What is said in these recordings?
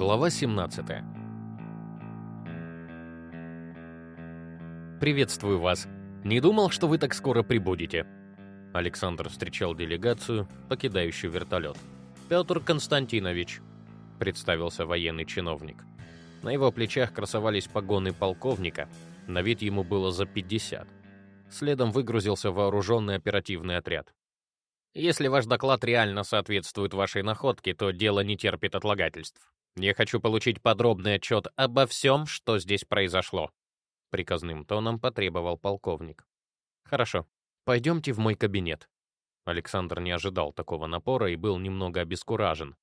Глава 17 «Приветствую вас. Не думал, что вы так скоро прибудете». Александр встречал делегацию, покидающую вертолет. «Петр Константинович», — представился военный чиновник. На его плечах красовались погоны полковника, на вид ему было за 50. Следом выгрузился вооруженный оперативный отряд. «Если ваш доклад реально соответствует вашей находке, то дело не терпит отлагательств. Я хочу получить подробный отчет обо всем, что здесь произошло», — приказным тоном потребовал полковник. «Хорошо, пойдемте в мой кабинет». Александр не ожидал такого напора и был немного обескуражен.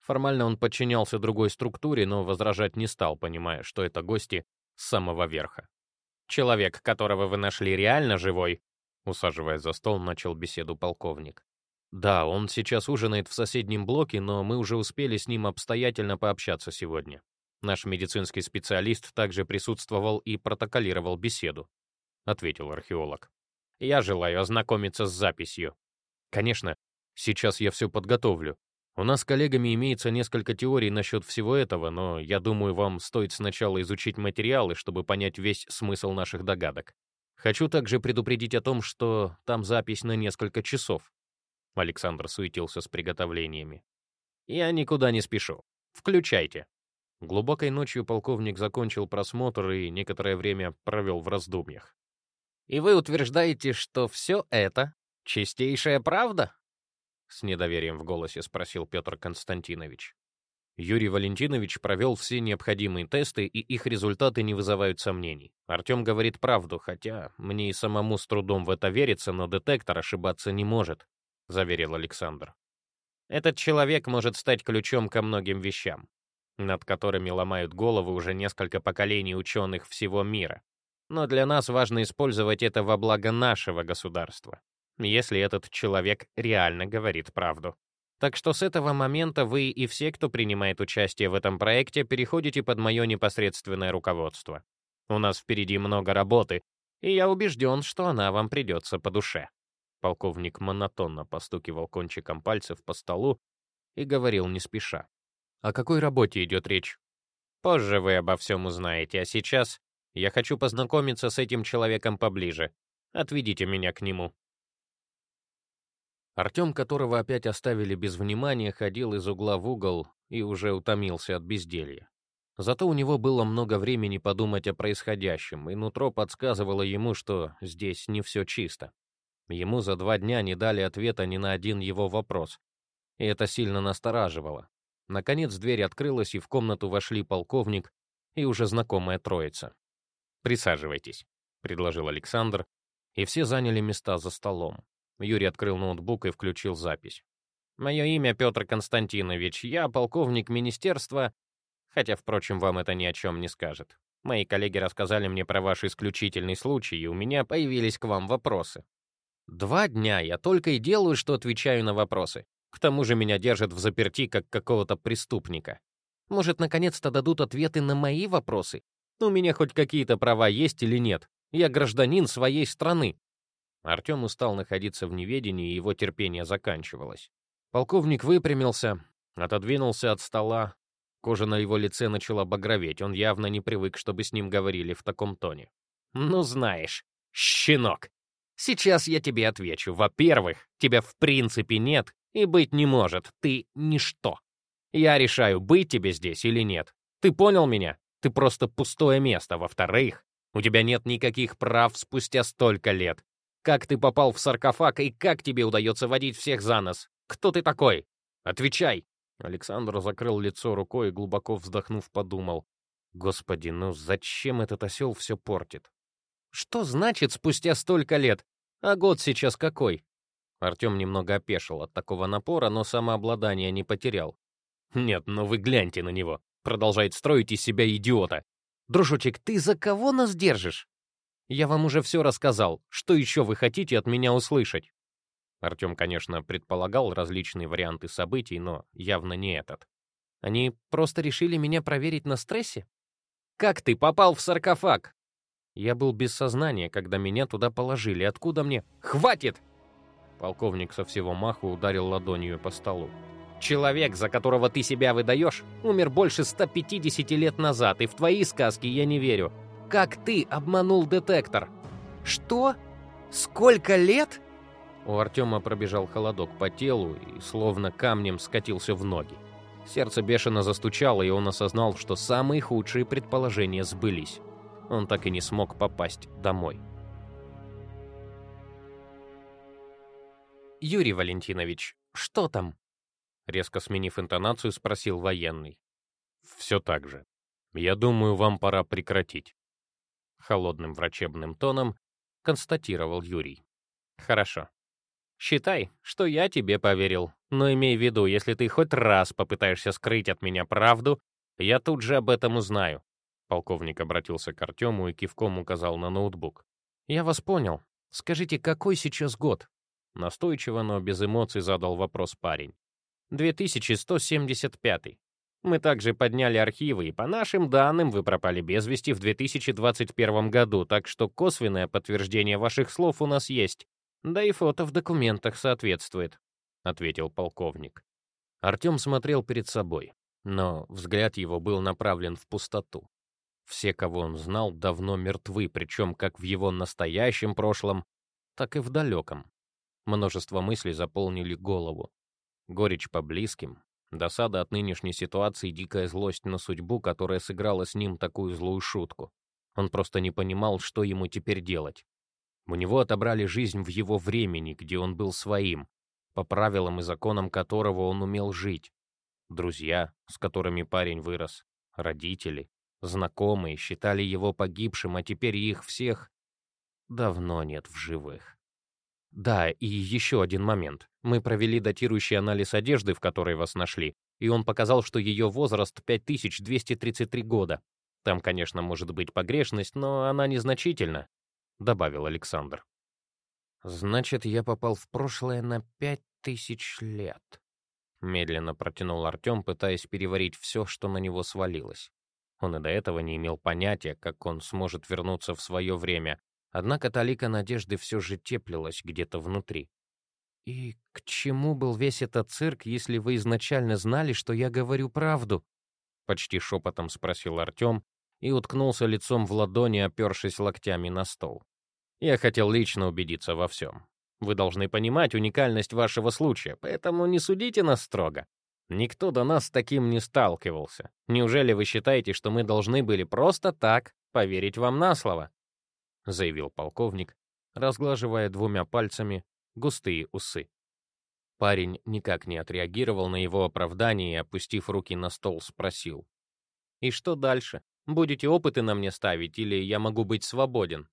Формально он подчинялся другой структуре, но возражать не стал, понимая, что это гости с самого верха. «Человек, которого вы нашли, реально живой?» Усаживаясь за стол, начал беседу полковник. Да, он сейчас ужинает в соседнем блоке, но мы уже успели с ним обстоятельно пообщаться сегодня. Наш медицинский специалист также присутствовал и протоколировал беседу, ответил археолог. Я желаю ознакомиться с записью. Конечно, сейчас я все подготовлю. У нас с коллегами имеется несколько теорий насчет всего этого, но я думаю, вам стоит сначала изучить материалы, чтобы понять весь смысл наших догадок. Хочу также предупредить о том, что там запись на несколько часов. Александр суетился с приготовлениями. «Я никуда не спешу. Включайте». Глубокой ночью полковник закончил просмотр и некоторое время провел в раздумьях. «И вы утверждаете, что все это — чистейшая правда?» С недоверием в голосе спросил Петр Константинович. Юрий Валентинович провел все необходимые тесты, и их результаты не вызывают сомнений. Артем говорит правду, хотя мне и самому с трудом в это верится, но детектор ошибаться не может. — заверил Александр. «Этот человек может стать ключом ко многим вещам, над которыми ломают головы уже несколько поколений ученых всего мира. Но для нас важно использовать это во благо нашего государства, если этот человек реально говорит правду. Так что с этого момента вы и все, кто принимает участие в этом проекте, переходите под мое непосредственное руководство. У нас впереди много работы, и я убежден, что она вам придется по душе. Полковник монотонно постукивал кончиком пальцев по столу и говорил не спеша. «О какой работе идет речь?» «Позже вы обо всем узнаете, а сейчас я хочу познакомиться с этим человеком поближе. Отведите меня к нему». Артем, которого опять оставили без внимания, ходил из угла в угол и уже утомился от безделья. Зато у него было много времени подумать о происходящем, и нутро подсказывало ему, что здесь не все чисто. Ему за два дня не дали ответа ни на один его вопрос. И это сильно настораживало. Наконец дверь открылась, и в комнату вошли полковник и уже знакомая троица. «Присаживайтесь», — предложил Александр, и все заняли места за столом. Юрий открыл ноутбук и включил запись. «Мое имя Петр Константинович, я полковник министерства, хотя, впрочем, вам это ни о чем не скажет. Мои коллеги рассказали мне про ваш исключительный случай, и у меня появились к вам вопросы. Два дня я только и делаю, что отвечаю на вопросы. К тому же меня держат в заперти, как какого-то преступника. Может, наконец-то дадут ответы на мои вопросы? У меня хоть какие-то права есть или нет? Я гражданин своей страны. Артем устал находиться в неведении, и его терпение заканчивалось. Полковник выпрямился, отодвинулся от стола. Кожа на его лице начала багроветь, он явно не привык, чтобы с ним говорили в таком тоне. «Ну знаешь, щенок, Сейчас я тебе отвечу. Во-первых, тебя в принципе нет и быть не может. Ты ничто. Я решаю, быть тебе здесь или нет. Ты понял меня? Ты просто пустое место. Во-вторых, у тебя нет никаких прав спустя столько лет. Как ты попал в саркофаг и как тебе удается водить всех за нос? Кто ты такой? Отвечай!» Александр закрыл лицо рукой и, глубоко вздохнув, подумал. «Господи, ну зачем этот осел все портит? Что значит спустя столько лет? А год сейчас какой? Артем немного опешил от такого напора, но самообладание не потерял. «Нет, ну вы гляньте на него!» Продолжает строить из себя идиота. «Дружочек, ты за кого нас держишь?» «Я вам уже все рассказал. Что еще вы хотите от меня услышать?» Артем, конечно, предполагал различные варианты событий, но явно не этот. «Они просто решили меня проверить на стрессе?» «Как ты попал в саркофаг?» Я был без сознания, когда меня туда положили. Откуда мне... Хватит! Полковник со всего маху ударил ладонью по столу. Человек, за которого ты себя выдаешь, умер больше 150 лет назад, и в твои сказки я не верю. Как ты обманул детектор? Что? Сколько лет? У Артема пробежал холодок по телу и словно камнем скатился в ноги. Сердце бешено застучало, и он осознал, что самые худшие предположения сбылись. Он так и не смог попасть домой. «Юрий Валентинович, что там?» Резко сменив интонацию, спросил военный. «Все так же. Я думаю, вам пора прекратить». Холодным врачебным тоном констатировал Юрий. «Хорошо. Считай, что я тебе поверил. Но имей в виду, если ты хоть раз попытаешься скрыть от меня правду, я тут же об этом узнаю». Полковник обратился к Артему и кивком указал на ноутбук. «Я вас понял. Скажите, какой сейчас год?» Настойчиво, но без эмоций задал вопрос парень. 2175. Мы также подняли архивы, и по нашим данным вы пропали без вести в 2021 году, так что косвенное подтверждение ваших слов у нас есть. Да и фото в документах соответствует», — ответил полковник. Артем смотрел перед собой, но взгляд его был направлен в пустоту. Все, кого он знал, давно мертвы, причем как в его настоящем прошлом, так и в далеком. Множество мыслей заполнили голову. Горечь по близким, досада от нынешней ситуации дикая злость на судьбу, которая сыграла с ним такую злую шутку. Он просто не понимал, что ему теперь делать. У него отобрали жизнь в его времени, где он был своим, по правилам и законам которого он умел жить. Друзья, с которыми парень вырос, родители, знакомые считали его погибшим, а теперь их всех давно нет в живых. Да, и еще один момент. Мы провели датирующий анализ одежды, в которой вас нашли, и он показал, что ее возраст 5233 года. Там, конечно, может быть погрешность, но она незначительна, добавил Александр. Значит, я попал в прошлое на пять тысяч лет. Медленно протянул Артем, пытаясь переварить все, что на него свалилось. Он и до этого не имел понятия, как он сможет вернуться в свое время, Однако талика надежды все же теплилась где-то внутри. «И к чему был весь этот цирк, если вы изначально знали, что я говорю правду?» Почти шепотом спросил Артем и уткнулся лицом в ладони, опершись локтями на стол. «Я хотел лично убедиться во всем. Вы должны понимать уникальность вашего случая, поэтому не судите нас строго. Никто до нас с таким не сталкивался. Неужели вы считаете, что мы должны были просто так поверить вам на слово?» заявил полковник, разглаживая двумя пальцами густые усы. Парень никак не отреагировал на его оправдание и, опустив руки на стол, спросил. «И что дальше? Будете опыты на мне ставить, или я могу быть свободен?»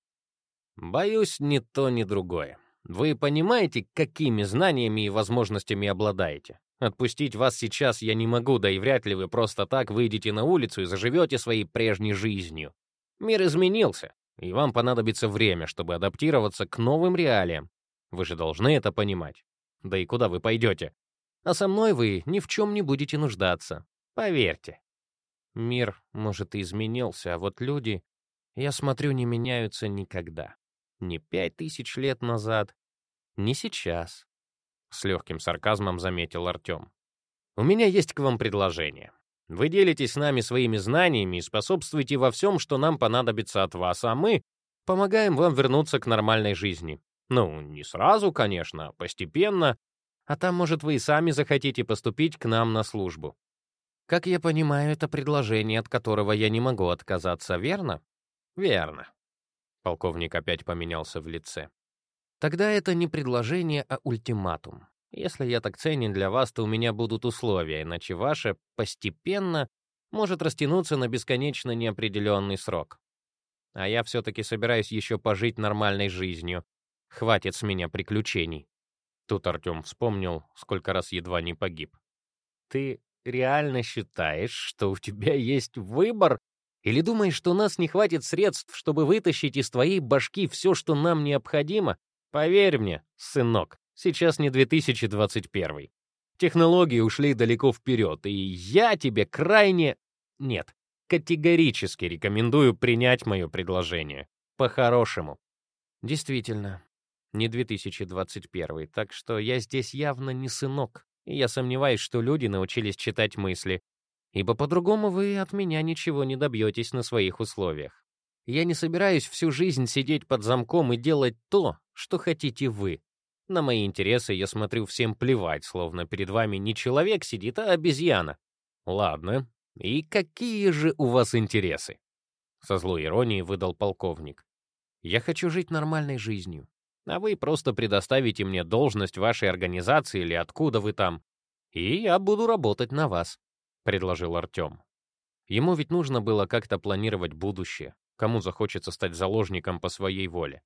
«Боюсь, ни то, ни другое. Вы понимаете, какими знаниями и возможностями обладаете? Отпустить вас сейчас я не могу, да и вряд ли вы просто так выйдете на улицу и заживете своей прежней жизнью. Мир изменился, и вам понадобится время, чтобы адаптироваться к новым реалиям. Вы же должны это понимать. Да и куда вы пойдете? А со мной вы ни в чем не будете нуждаться. Поверьте. Мир, может, и изменился, а вот люди, я смотрю, не меняются никогда. Ни пять тысяч лет назад, ни сейчас. С легким сарказмом заметил Артем. У меня есть к вам предложение. Вы делитесь с нами своими знаниями и способствуете во всем, что нам понадобится от вас, а мы помогаем вам вернуться к нормальной жизни. Ну, не сразу, конечно, постепенно. А там, может, вы и сами захотите поступить к нам на службу. Как я понимаю, это предложение, от которого я не могу отказаться, верно? Верно. Полковник опять поменялся в лице. Тогда это не предложение, а ультиматум. Если я так ценен для вас, то у меня будут условия, иначе ваше постепенно может растянуться на бесконечно неопределенный срок. А я все-таки собираюсь еще пожить нормальной жизнью. Хватит с меня приключений. Тут Артем вспомнил, сколько раз едва не погиб. Ты реально считаешь, что у тебя есть выбор? Или думаешь, что у нас не хватит средств, чтобы вытащить из твоей башки все, что нам необходимо? Поверь мне, сынок, Сейчас не 2021. Технологии ушли далеко вперед, и я тебе крайне... Нет, категорически рекомендую принять мое предложение. По-хорошему. Действительно, не 2021, так что я здесь явно не сынок, И я сомневаюсь, что люди научились читать мысли, ибо по-другому вы от меня ничего не добьетесь на своих условиях. Я не собираюсь всю жизнь сидеть под замком и делать то, что хотите вы. На мои интересы я смотрю всем плевать, словно перед вами не человек сидит, а обезьяна. Ладно, и какие же у вас интересы? Со злой иронией выдал полковник. Я хочу жить нормальной жизнью, а вы просто предоставите мне должность вашей организации или откуда вы там, и я буду работать на вас, предложил Артем. Ему ведь нужно было как-то планировать будущее, кому захочется стать заложником по своей воле.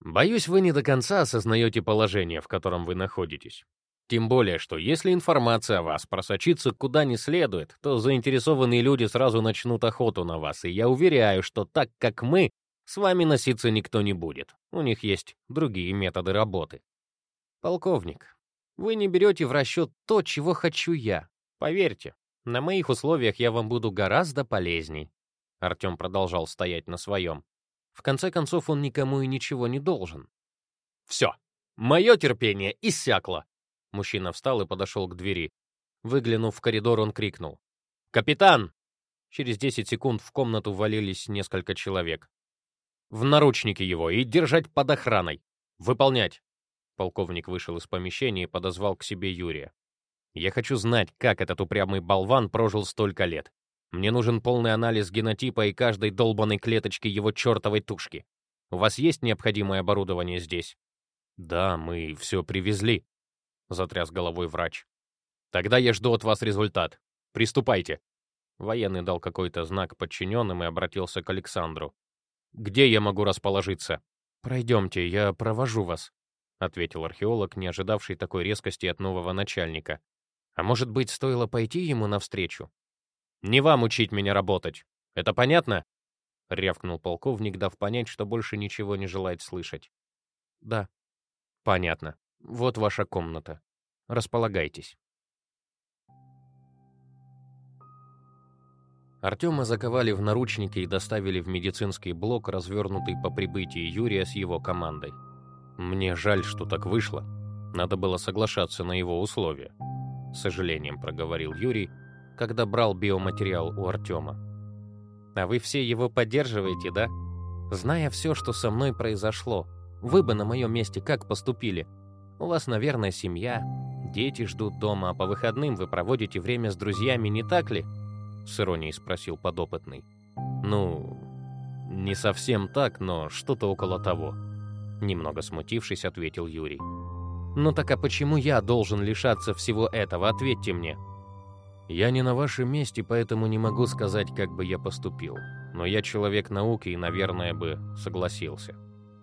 Боюсь, вы не до конца осознаете положение, в котором вы находитесь. Тем более, что если информация о вас просочится куда не следует, то заинтересованные люди сразу начнут охоту на вас, и я уверяю, что так как мы, с вами носиться никто не будет. У них есть другие методы работы. Полковник, вы не берете в расчет то, чего хочу я. Поверьте, на моих условиях я вам буду гораздо полезней. Артем продолжал стоять на своем. В конце концов, он никому и ничего не должен. Все, мое терпение иссякло. Мужчина встал и подошел к двери. Выглянув в коридор, он крикнул. «Капитан!» Через 10 секунд в комнату ввалились несколько человек. В наручники его и держать под охраной. Выполнять. Полковник вышел из помещения и подозвал к себе Юрия. Я хочу знать, как этот упрямый болван прожил столько лет. Мне нужен полный анализ генотипа и каждой долбанной клеточки его чертовой тушки. У вас есть необходимое оборудование здесь? Да, мы все привезли, затряс головой врач. Тогда я жду от вас результат. Приступайте. Военный дал какой-то знак подчиненным и обратился к Александру. Где я могу расположиться? Пройдемте, я провожу вас, ответил археолог, не ожидавший такой резкости от нового начальника. А может быть, стоило пойти ему навстречу? Не вам учить меня работать. Это понятно? рявкнул полковник, дав понять, что больше ничего не желает слышать. Да. Понятно. Вот ваша комната. Располагайтесь. Артема заковали в наручники и доставили в медицинский блок, развернутый по прибытии Юрия с его командой. Мне жаль, что так вышло. Надо было соглашаться на его условия. С сожалением проговорил Юрий, когда брал биоматериал у Артема. А вы все его поддерживаете, да? Зная все, что со мной произошло, вы бы на моем месте как поступили? У вас, наверное, семья, дети ждут дома, а по выходным вы проводите время с друзьями, не так ли? с иронией спросил подопытный. Ну, не совсем так, но что-то около того. Немного смутившись, ответил Юрий. Ну так а почему я должен лишаться всего этого? Ответьте мне. Я не на вашем месте, поэтому не могу сказать, как бы я поступил. Но я человек науки и, наверное, бы согласился.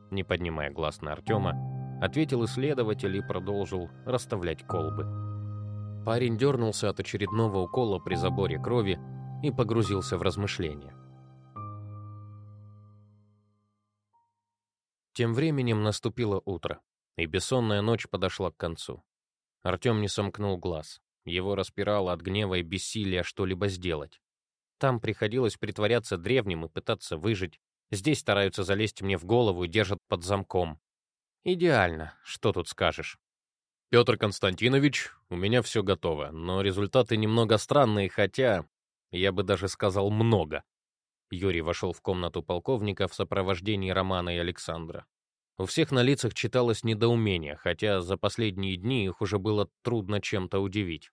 Не поднимая глаз на Артема, ответил исследователь и продолжил расставлять колбы. Парень дернулся от очередного укола при заборе крови и погрузился в размышления. Тем временем наступило утро, и бессонная ночь подошла к концу. Артем не сомкнул глаз. Его распирало от гнева и бессилия что-либо сделать. Там приходилось притворяться древним и пытаться выжить. Здесь стараются залезть мне в голову и держат под замком. Идеально, что тут скажешь. Петр Константинович, у меня все готово, но результаты немного странные, хотя я бы даже сказал много. Юрий вошел в комнату полковника в сопровождении Романа и Александра. У всех на лицах читалось недоумение, хотя за последние дни их уже было трудно чем-то удивить.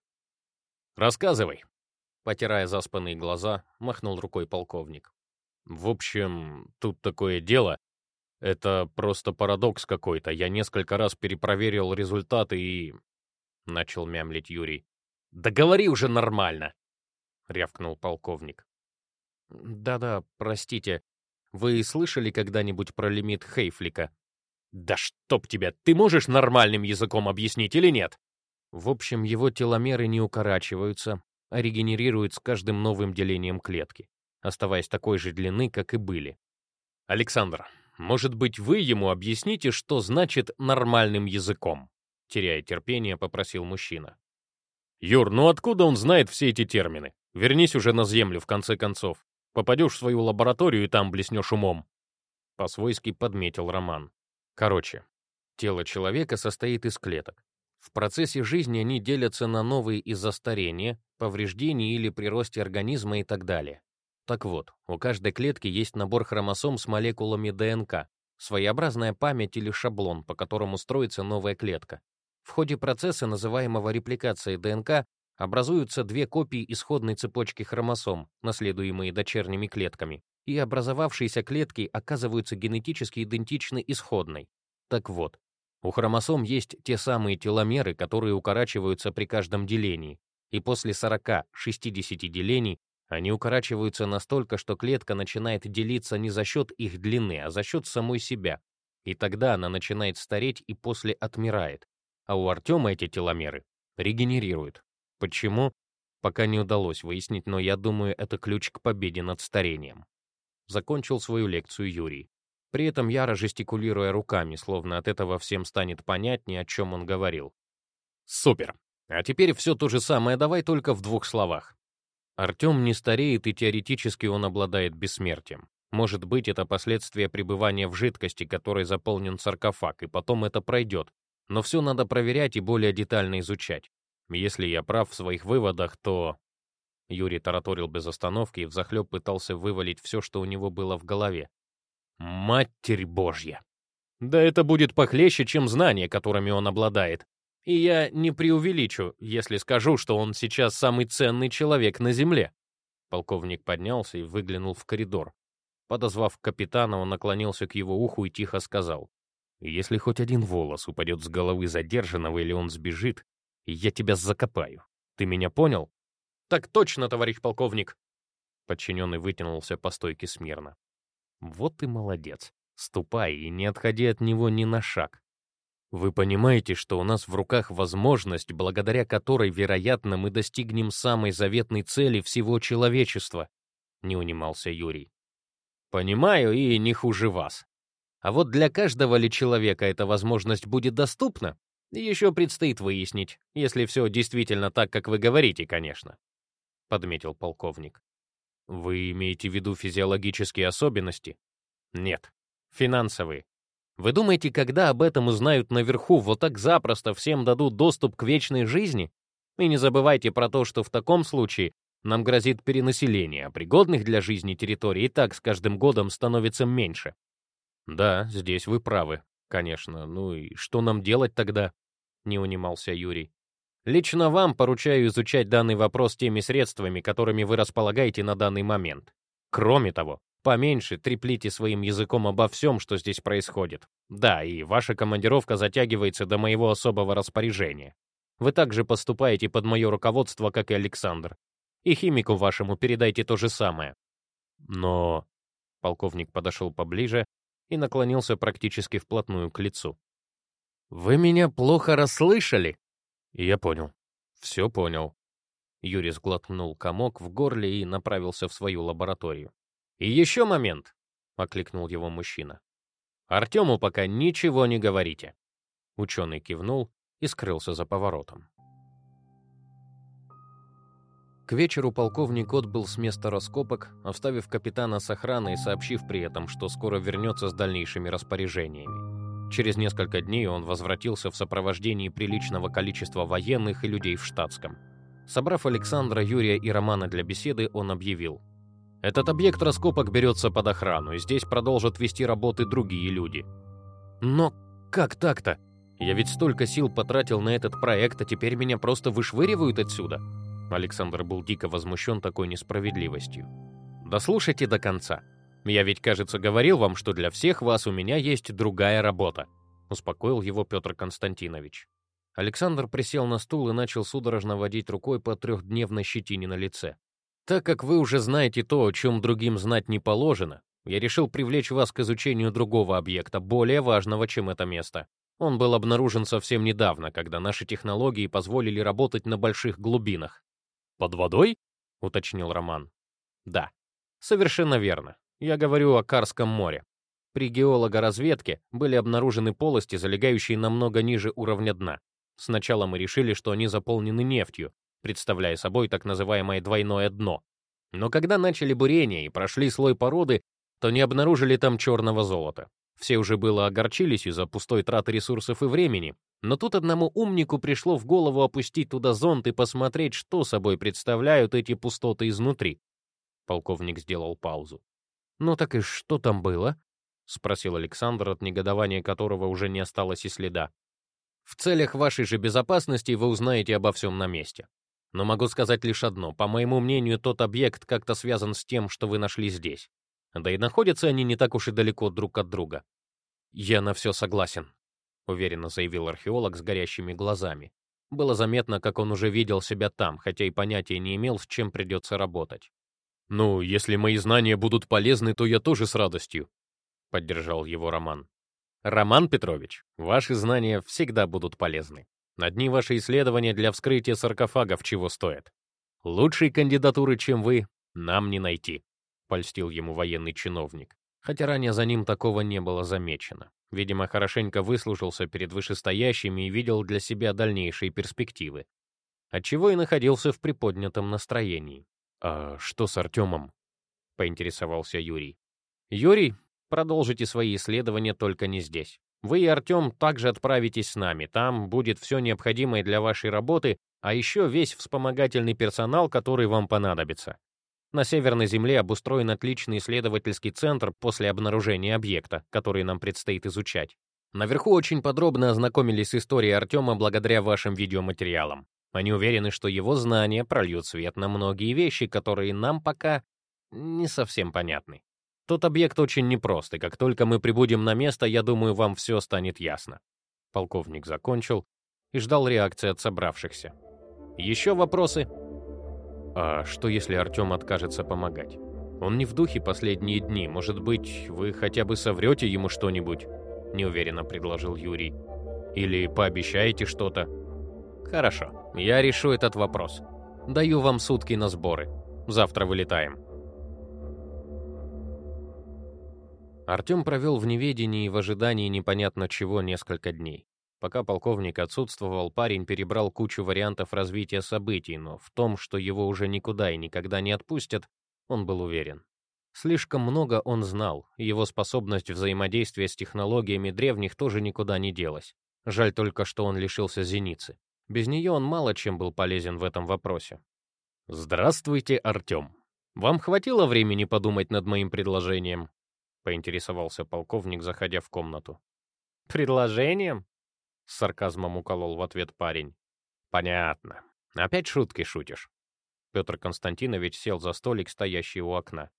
«Рассказывай», — потирая заспанные глаза, махнул рукой полковник. «В общем, тут такое дело. Это просто парадокс какой-то. Я несколько раз перепроверил результаты и...» — начал мямлить Юрий. «Да говори уже нормально!» — рявкнул полковник. «Да-да, простите. Вы слышали когда-нибудь про лимит Хейфлика?» «Да чтоб тебя! Ты можешь нормальным языком объяснить или нет?» В общем, его теломеры не укорачиваются, а регенерируют с каждым новым делением клетки, оставаясь такой же длины, как и были. «Александр, может быть, вы ему объясните, что значит нормальным языком?» Теряя терпение, попросил мужчина. «Юр, ну откуда он знает все эти термины? Вернись уже на Землю, в конце концов. Попадешь в свою лабораторию и там блеснешь умом». По-свойски подметил Роман. Короче, тело человека состоит из клеток. В процессе жизни они делятся на новые из-за старения, повреждений или при росте организма и так далее. Так вот, у каждой клетки есть набор хромосом с молекулами ДНК, своеобразная память или шаблон, по которому строится новая клетка. В ходе процесса, называемого репликацией ДНК, образуются две копии исходной цепочки хромосом, наследуемые дочерними клетками, и образовавшиеся клетки оказываются генетически идентичны исходной. Так вот, у хромосом есть те самые теломеры, которые укорачиваются при каждом делении, и после 40-60 делений они укорачиваются настолько, что клетка начинает делиться не за счет их длины, а за счет самой себя. И тогда она начинает стареть и после отмирает. А у Артема эти теломеры регенерируют. Почему? Пока не удалось выяснить, но я думаю, это ключ к победе над старением. Закончил свою лекцию Юрий. При этом яро жестикулируя руками, словно от этого всем станет понятнее, о чем он говорил. Супер. А теперь все то же самое, давай только в двух словах. Артем не стареет, и теоретически он обладает бессмертием. Может быть, это последствия пребывания в жидкости, которой заполнен саркофаг, и потом это пройдет. Но все надо проверять и более детально изучать. Если я прав в своих выводах, то... Юрий тараторил без остановки и взахлеб пытался вывалить все, что у него было в голове. Матерь Божья! Да это будет похлеще, чем знания, которыми он обладает. И я не преувеличу, если скажу, что он сейчас самый ценный человек на Земле. Полковник поднялся и выглянул в коридор. Подозвав капитана, он наклонился к его уху и тихо сказал. «Если хоть один волос упадет с головы задержанного или он сбежит, я тебя закопаю. Ты меня понял?» «Так точно, товарищ полковник!» Подчиненный вытянулся по стойке смирно. «Вот ты молодец. Ступай и не отходи от него ни на шаг. Вы понимаете, что у нас в руках возможность, благодаря которой, вероятно, мы достигнем самой заветной цели всего человечества, не унимался Юрий. Понимаю и не хуже вас. А вот для каждого ли человека эта возможность будет доступна, еще предстоит выяснить, если все действительно так, как вы говорите, конечно, подметил полковник. Вы имеете в виду физиологические особенности? Нет, финансовые. Вы думаете, когда об этом узнают наверху, вот так запросто всем дадут доступ к вечной жизни? И не забывайте про то, что в таком случае нам грозит перенаселение, а пригодных для жизни территорий и так с каждым годом становится меньше. Да, здесь вы правы, конечно. Ну и что нам делать тогда? Не унимался Юрий. Лично вам поручаю изучать данный вопрос теми средствами, которыми вы располагаете на данный момент. Кроме того, Поменьше треплите своим языком обо всем, что здесь происходит. Да, и ваша командировка затягивается до моего особого распоряжения. Вы также поступаете под мое руководство, как и Александр. И химику вашему передайте то же самое. Но... Полковник подошел поближе и наклонился практически вплотную к лицу. «Вы меня плохо расслышали?» «Я понял. Все понял». Юрий сглотнул комок в горле и направился в свою лабораторию. «И еще момент», — окликнул его мужчина. «Артему пока ничего не говорите». Ученый кивнул и скрылся за поворотом. К вечеру полковник отбыл с места раскопок, оставив капитана с охраной и сообщив при этом, что скоро вернется с дальнейшими распоряжениями. Через несколько дней он возвратился в сопровождении приличного количества военных и людей в штатском. Собрав Александра, Юрия и Романа для беседы, он объявил — этот объект раскопок берется под охрану, и здесь продолжат вести работы другие люди. Но как так-то? Я ведь столько сил потратил на этот проект, а теперь меня просто вышвыривают отсюда. Александр был дико возмущен такой несправедливостью. Дослушайте до конца. Я ведь, кажется, говорил вам, что для всех вас у меня есть другая работа. Успокоил его Петр Константинович. Александр присел на стул и начал судорожно водить рукой по трехдневной щетине на лице. Так как вы уже знаете то, о чем другим знать не положено, я решил привлечь вас к изучению другого объекта, более важного, чем это место. Он был обнаружен совсем недавно, когда наши технологии позволили работать на больших глубинах. «Под водой?» — уточнил Роман. «Да, совершенно верно. Я говорю о Карском море. При геологоразведке были обнаружены полости, залегающие намного ниже уровня дна. Сначала мы решили, что они заполнены нефтью, представляя собой так называемое двойное дно. Но когда начали бурение и прошли слой породы, то не обнаружили там черного золота. Все уже было огорчились из-за пустой траты ресурсов и времени, Но тут одному умнику пришло в голову опустить туда зонт и посмотреть, что собой представляют эти пустоты изнутри. Полковник сделал паузу. «Ну так и что там было?» — спросил Александр, от негодования которого уже не осталось и следа. «В целях вашей же безопасности вы узнаете обо всем на месте. Но могу сказать лишь одно. По моему мнению, тот объект как-то связан с тем, что вы нашли здесь. Да и находятся они не так уж и далеко друг от друга. Я на все согласен, уверенно заявил археолог с горящими глазами. Было заметно, как он уже видел себя там, хотя и понятия не имел, с чем придется работать. «Ну, если мои знания будут полезны, то я тоже с радостью», — поддержал его Роман. «Роман Петрович, ваши знания всегда будут полезны. Одни ваши исследования для вскрытия саркофагов чего стоят. Лучшей кандидатуры, чем вы, нам не найти», — польстил ему военный чиновник хотя ранее за ним такого не было замечено. Видимо, хорошенько выслужился перед вышестоящими и видел для себя дальнейшие перспективы. Отчего и находился в приподнятом настроении. «А что с Артемом?» — поинтересовался Юрий. «Юрий, продолжите свои исследования только не здесь. Вы и Артем также отправитесь с нами. Там будет все необходимое для вашей работы, а еще весь вспомогательный персонал, который вам понадобится. На Северной Земле обустроен отличный исследовательский центр после обнаружения объекта, который нам предстоит изучать. Наверху очень подробно ознакомились с историей Артема благодаря вашим видеоматериалам. Они уверены, что его знания прольют свет на многие вещи, которые нам пока не совсем понятны. Тот объект очень непрост, и как только мы прибудем на место, я думаю, вам все станет ясно. Полковник закончил и ждал реакции от собравшихся. Еще вопросы? А что, если Артем откажется помогать? Он не в духе последние дни. Может быть, вы хотя бы соврете ему что-нибудь? Неуверенно предложил Юрий. Или пообещаете что-то? Хорошо, я решу этот вопрос. Даю вам сутки на сборы. Завтра вылетаем. Артем провел в неведении и в ожидании непонятно чего несколько дней. Пока полковник отсутствовал, парень перебрал кучу вариантов развития событий, но в том, что его уже никуда и никогда не отпустят, он был уверен. Слишком много он знал, его способность взаимодействия с технологиями древних тоже никуда не делась. Жаль только, что он лишился зеницы. Без нее он мало чем был полезен в этом вопросе. «Здравствуйте, Артем. Вам хватило времени подумать над моим предложением?» — поинтересовался полковник, заходя в комнату. «Предложением?» С сарказмом уколол в ответ парень. Понятно. Опять шутки шутишь. Петр Константинович сел за столик, стоящий у окна.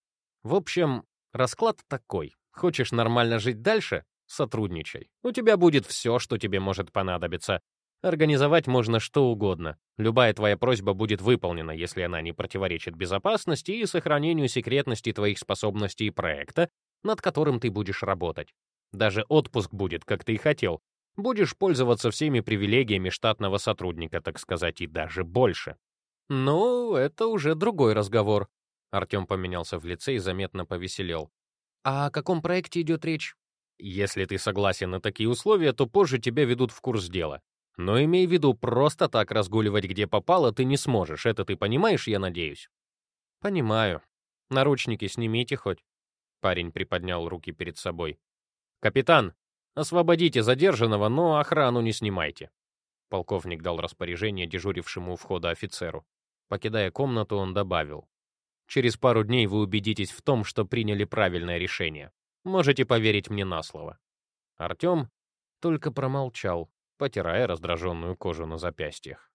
В общем, расклад такой. Хочешь нормально жить дальше? Сотрудничай. У тебя будет все, что тебе может понадобиться. Организовать можно что угодно. Любая твоя просьба будет выполнена, если она не противоречит безопасности и сохранению секретности твоих способностей и проекта, над которым ты будешь работать. Даже отпуск будет, как ты и хотел, Будешь пользоваться всеми привилегиями штатного сотрудника, так сказать, и даже больше. Ну, это уже другой разговор. Артем поменялся в лице и заметно повеселел. А о каком проекте идет речь? Если ты согласен на такие условия, то позже тебя ведут в курс дела. Но имей в виду, просто так разгуливать где попало ты не сможешь. Это ты понимаешь, я надеюсь? Понимаю. Наручники снимите хоть. Парень приподнял руки перед собой. Капитан, Освободите задержанного, но охрану не снимайте. Полковник дал распоряжение дежурившему у входа офицеру. Покидая комнату, он добавил. Через пару дней вы убедитесь в том, что приняли правильное решение. Можете поверить мне на слово. Артем только промолчал, потирая раздраженную кожу на запястьях.